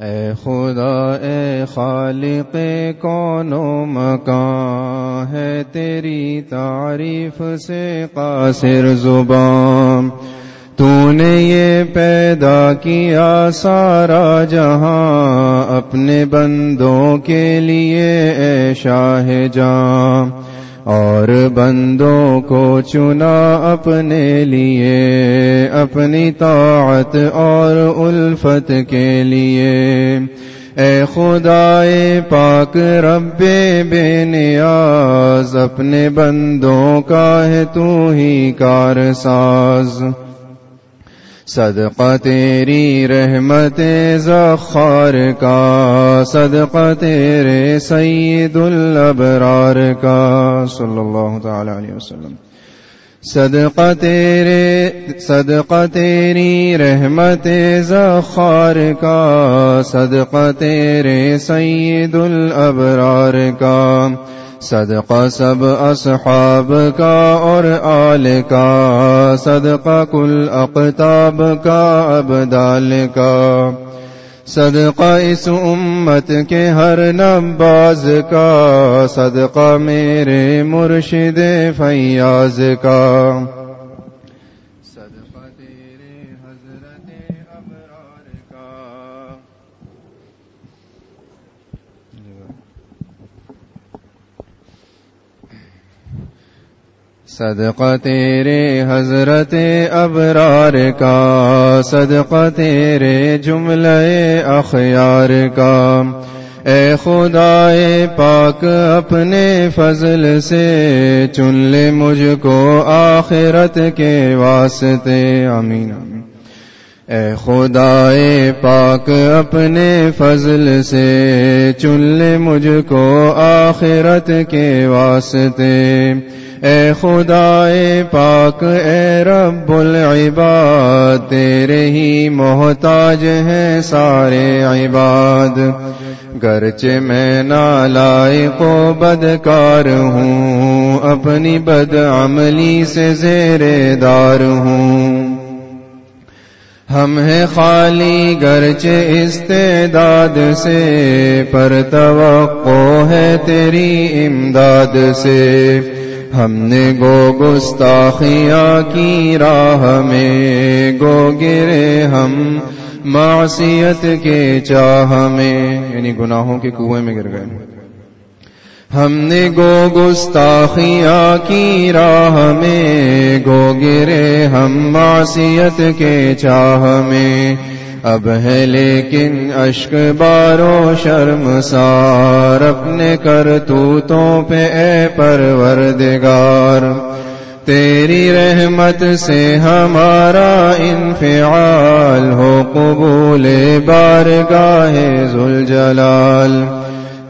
اے خدا، اے خالق، کون و مکان ہے تیری تعریف سے قاصر زبان؟ تو نے یہ پیدا کیا سارا جہاں اپنے بندوں کے لیے اے شاہ جاں اور بندوں کو چنا اپنے لیے اپنی طاعت اور الفت کے لیے۔ اے خدا پاک، رب بے نیاز، اپنے بندوں کا ہے تو ہی کار ساز۔ صدقہ تیری رحمت زخار کا، صدقہ تیرے سید الابرار کا۔ صلی اللہ تعالی علیہ وسلم۔ صدقہ تیرے، صدقہ تیری رحمت زخار کا، صدقہ تیرے سید الابرار کا، صدقہ سب اصحاب کا اور آل کا، صدقہ کل اقتاب کا، ابدال کا۔ صدقہ اس امت کے ہر نباز کا صدقہ میرے مرشد فیاض کا۔ صدقہ تیرے حضرت ابرار کا، صدقہ تیرے جملہ اخیار کا۔ اے خدا پاک، اپنے فضل سے چن لے مجھ کو آخرت کے واسطے۔ امین اے خدا پاک، اپنے فضل سے چن لے مجھ کو آخرت کے واسطے۔ اے خدا پاک، اے رب العباد، تیرے ہی محتاج ہیں سارے عباد۔ گرچہ میں نالائق و بدکار ہوں، اپنی بد عملی سے زیر دار ہوں۔ ہم ہیں خالی گرچہ استعداد سے، پر توقع ہے تیری امداد سے۔ ہم نے گو گستاخیاں کی راہ میں، گو گرے ہم معصیت کے چاہ میں۔ یعنی گناہوں کے کنویں میں گر گئے۔ ہم نے گو گستاخیاں کی راہ میں، گو گرے ہم معصیت کے چاہ میں۔ اب ہے لیکن اشک بارو شرم سار، اپنے کر پہ اے پروردگار۔ تیری رحمت سے ہمارا انفعال ہو، قبول بار گاہے ذوالجلال۔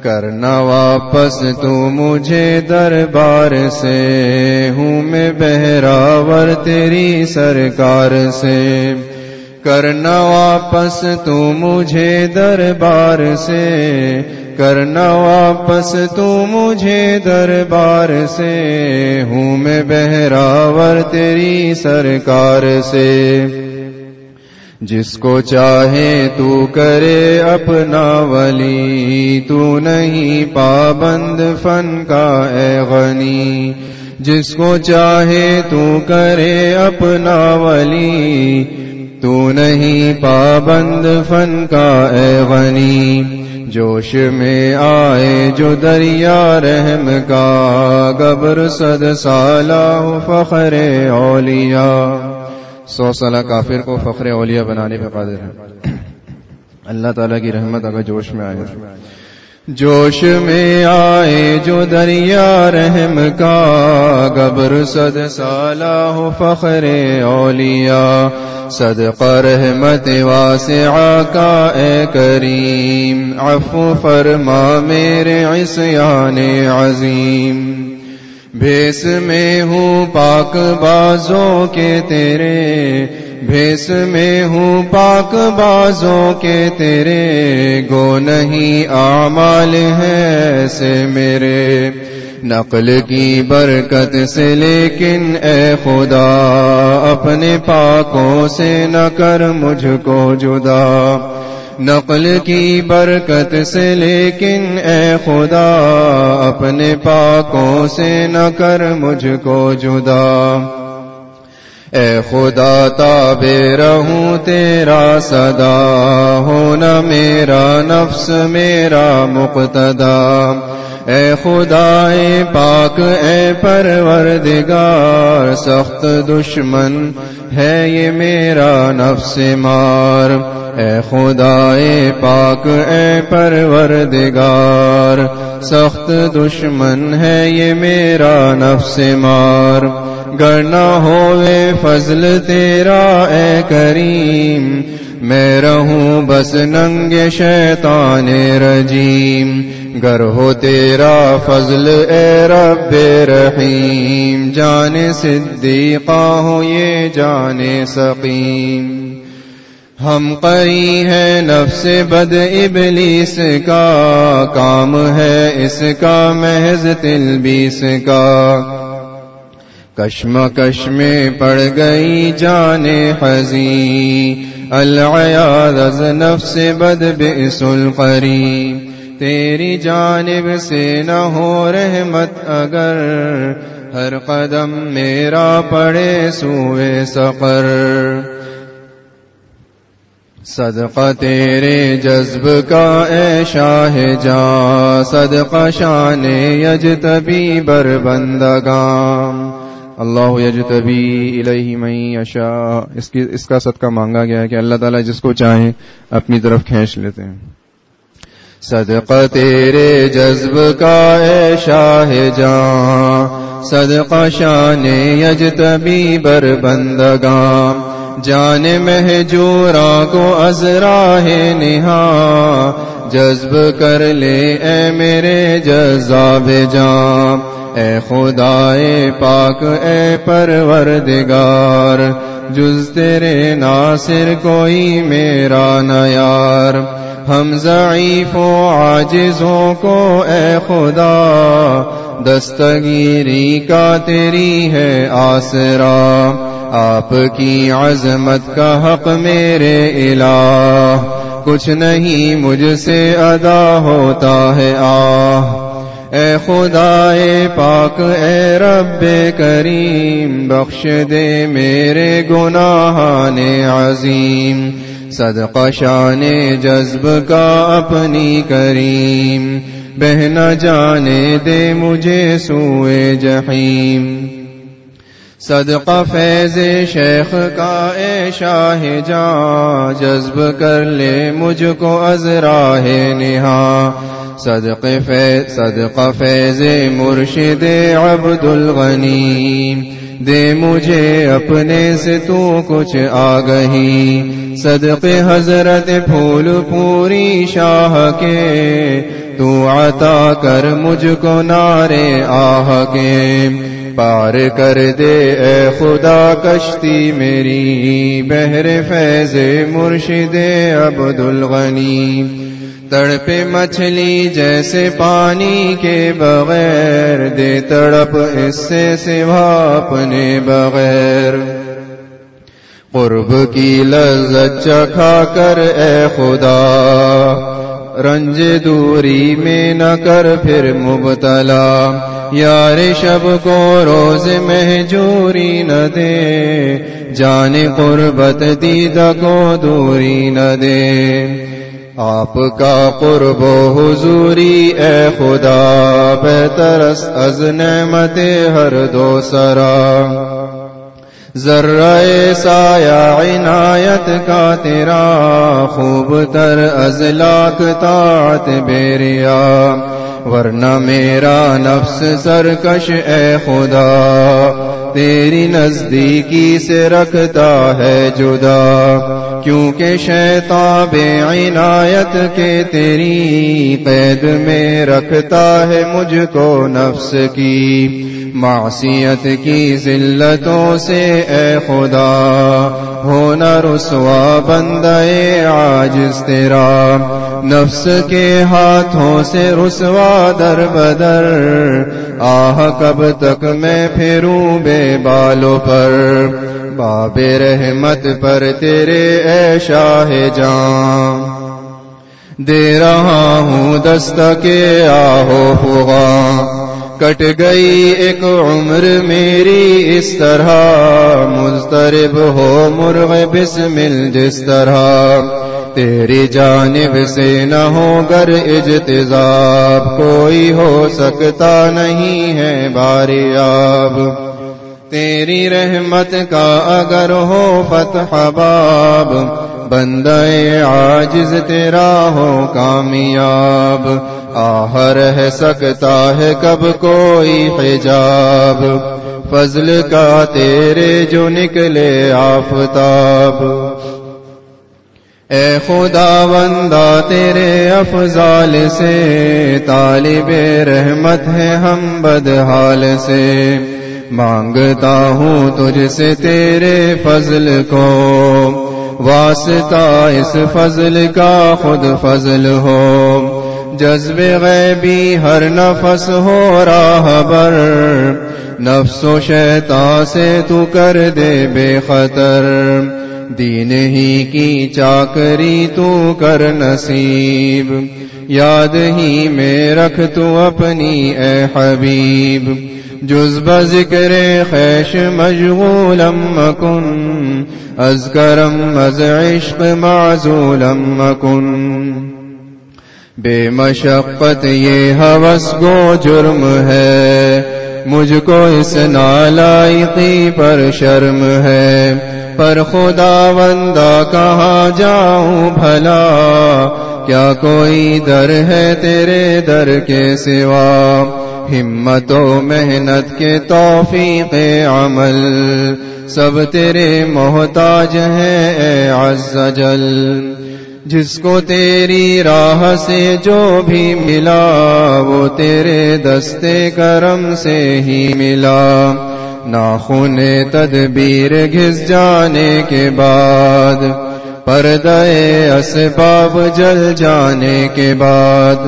کرنا واپس تو مجھے دربار سے۔ ہوں میں بہراور تیری سرکار سے۔ کرنا واپس تو مجھے دربار سے۔ کرنا واپس تو مجھے دربار سے۔ ہوں میں بہراور تیری سرکار سے۔ جس کو چاہے تو کرے اپنا ولی، تو نہیں پابند فن کا اے غنی۔ جس کو چاہے تو کرے اپنا ولی، تو نہیں پابند فن کا اے غنی۔ جوش میں آئے جو دریا رحم کا گبر صد سالہ فخر اولیاء۔ سو سالہ کافر کو فخر اولیاء بنانے پہ قادر ہے اللہ تعالیٰ کی رحمت اگر جوش میں آئے۔ جوش میں آئے جو دریا رحم کا گبر صد سالہ ہو فخر اولیاء۔ صدق رحمت واسعہ کا اے کریم۔ عفو فرما میرے عصیان عظیم۔ بھیس میں ہوں پاک بازوں کے تیرے، بھیس میں ہوں پاک بازوں کے تیرے، گو نہیں آمال ہے سے میرے۔ نقل کی برکت سے لیکن اے خدا، اپنے پاکوں سے نہ کر مجھ کو جدا۔ نقل کی برکت سے، لیکن اے خدا، اپنے پاکوں سے نہ کر مجھ کو جدا۔ اے خدا تابے رہوں تیرا صدا۔ ہونا میرا نفس، میرا مقتدا۔ اے خدا پاک، اے پروردگار، سخت دشمن ہے یہ میرا نفس مار۔ اے خدا پاک، اے پروردگار، سخت دشمن ہے یہ میرا نفس مار۔ گرنا ہوئے فضل تیرا، اے کریم میں رہوں بس ننگ شیطان رجیم، گر ہو تیرا فضل اے رب رحیم۔ جان صدیقہ ہو یہ جان سقیم۔ ہم قری ہے نفس بد ابلیس کا، کام ہے اس کا محض تلبیس کا۔ کشم کش میں پڑ گئی جان حزی العیاض نفس بد بئس القری تیری جانب سے نہ ہو رحمت اگر، ہر قدم میرا پڑے سوئے سقر. صدقہ تیرے جذب کا اے شاہ جاں صدقہ شان یجتبی بر بندگام اللہ یجتبی الیہ من یشاء۔ اس کی اس کا صدقہ مانگا گیا ہے کہ اللہ تعالیٰ جس کو چاہیں اپنی طرف کھینچ لیتے ہیں۔ صدقہ تیرے جذب کا اے شاہ جاں صدقہ شان یجتبی بر بندگاں۔ جان محجورا کو ازراہ نہا، جذب کر لے اے میرے جذاب جاں اے خدائے پاک، اے پروردگار، جز تیرے ناصر کوئی میرا نیار ہم ضعیف و عاجزوں کو اے خدا، دستگیری کا تیری ہے آسرا۔ آپ کی عظمت کا حق میرے الہ، کچھ نہیں مجھ سے ادا ہوتا ہے، آہ۔ اے خدا پاک، اے رب کریم، بخش دے میرے گناہان عظیم۔ صدقہ شان جذب کا اپنی کریم۔ بہنا جانے دے مجھے سوئے جحیم صدقہ فیض شیخ کا اے شاہ جاں جذب کر لے مجھ کو ازراہ نہا صدق فیض صدق فیض مرشد عبد الغنی دے مجھے اپنے سے تو کچھ آگہی صدق حضرت پھول پوری شاہ کے۔ تو عطا کر مجھ کو نارے آہ کے۔ پار کر دے، اے خدا کشتی میری، بہر فیض مرشد عبد الغنی تڑپے مچھلی جیسے پانی کے بغیر، دے تڑپ اس سے سوا اپنے بغیر۔ قرب کی لذت چکھا کر، اے خدا، رنج دوری میں نہ کر پھر مبتلا۔ یار شب کو روز مہجوری نہ دے، جان قربت دیدہ کو دوری نہ دے۔ آپ کا قرب و حضوری، اے خدا بہترس از نعمت ہر دو سرا۔ ذرہ سایہ عنایت کا تیرا، خوب تر ازلاک تات طاعت بیریا ورنہ میرا نفس سرکش اے خدا۔ تیری نزدیکی سے رکھتا ہے جدا، کیونکہ شیطان بے عنایت کے تیری قید میں رکھتا ہے مجھ کو نفس کی۔ معصیت کی ذلتوں سے اے خدا ہونا رسوا بندے آج تیرا۔ نفس کے ہاتھوں سے رسوا در بدر۔ آہ، کب تک میں پھروں بے بالوں پر۔ باب رحمت پر تیرے اے شاہ جان۔ دے رہا ہوں دست کے آہو فغاں کٹ گئی ایک عمر میری اس طرح مسترب ہو مرغ بسمل جس طرح تیری جانب سے نہ ہو گر اجتزاب کوئی ہو سکتا نہیں ہے باری آب تیری رحمت کا اگر ہو فتح باب بندے عاجز تیرا ہو کامیاب آہ رہ سکتا ہے کب کوئی حجاب؟ فضل کا تیرے جو نکلے آفتاب۔ اے خدا بندہ، تیرے افضال سے طالب رحمت ہے ہم بدحال سے۔ مانگتا ہوں تجھ سے تیرے فضل کو۔ واسطہ اس فضل کا خود فضل ہو۔ جذب غیبی ہر نفس ہو راہ بر۔ نفس و شیطا سے تو کر دے بے خطر۔ دین ہی کی چاکری تو کر نصیب۔ یاد ہی میں رکھ تو اپنی اے حبیب۔ جز بذکر خیش مشغولم مکن از کرم از عشق معزولم مکن بے مشقت یہ حوث گو جرم ہے۔ مجھ کو اس نالائقی پر شرم ہے۔ پر خدا بندہ کہاں جاؤں بھلا؟ کیا کوئی در ہے تیرے در کے سوا؟ ہمت و محنت کے توفیق عمل۔ سب تیرے محتاج ہیں اے عز جل۔ جس کو تیری راہ سے جو بھی ملا، وہ تیرے دستے کرم سے ہی ملا۔ ناخن تدبیر گھس جانے کے بعد پردے اسباب جل جانے کے بعد۔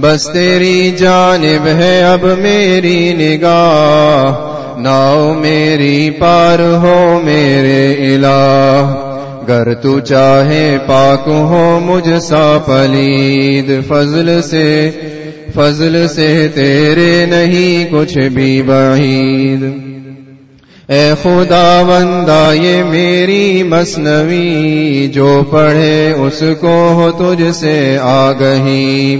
بس تیری جانب ہے اب میری نگاہ، ناؤ میری پار ہو میرے الہ۔ گر تو چاہے پاک ہو مجھ سا پلید، فضل سے فضل سے تیرے نہیں کچھ بھی بعید اے خدا بندہ یہ میری مصنوی جو پڑھے اس کو ہو تجھ سے آگہی۔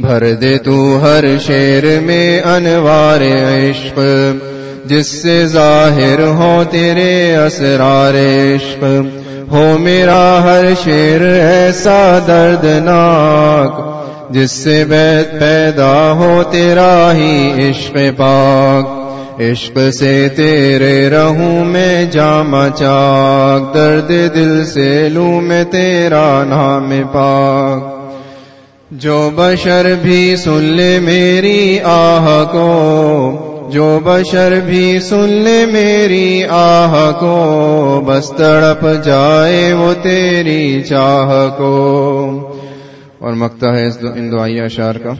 بھر دے تو ہر شیر میں انوار عشق، جس سے ظاہر ہو تیرے اسرار عشق۔ ہو میرا ہر شیر ایسا دردناک، جس سے بیت پیدا ہو تیرا ہی عشق پاک۔ عشق سے تیرے رہوں میں جامع چاک، درد دل سے لوں میں تیرا نام پاک۔ جو بشر بھی سن لے میری آہ کو جو بشر بھی سن لے میری آہ کو، بس تڑپ جائے وہ تیری چاہ کو۔ اور مکتا ہے ان دعائی اشار کا۔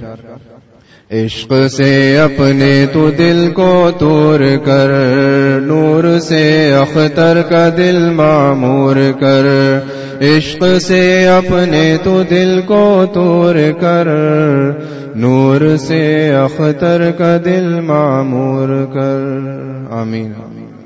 عشق سے اپنے تو دل کو تور کر، نور سے اختر کا دل معمور کر۔ عشق سے اپنے تو دل کو تور کر، نور سے اختر کا دل معمور کر۔ آمین۔ آمین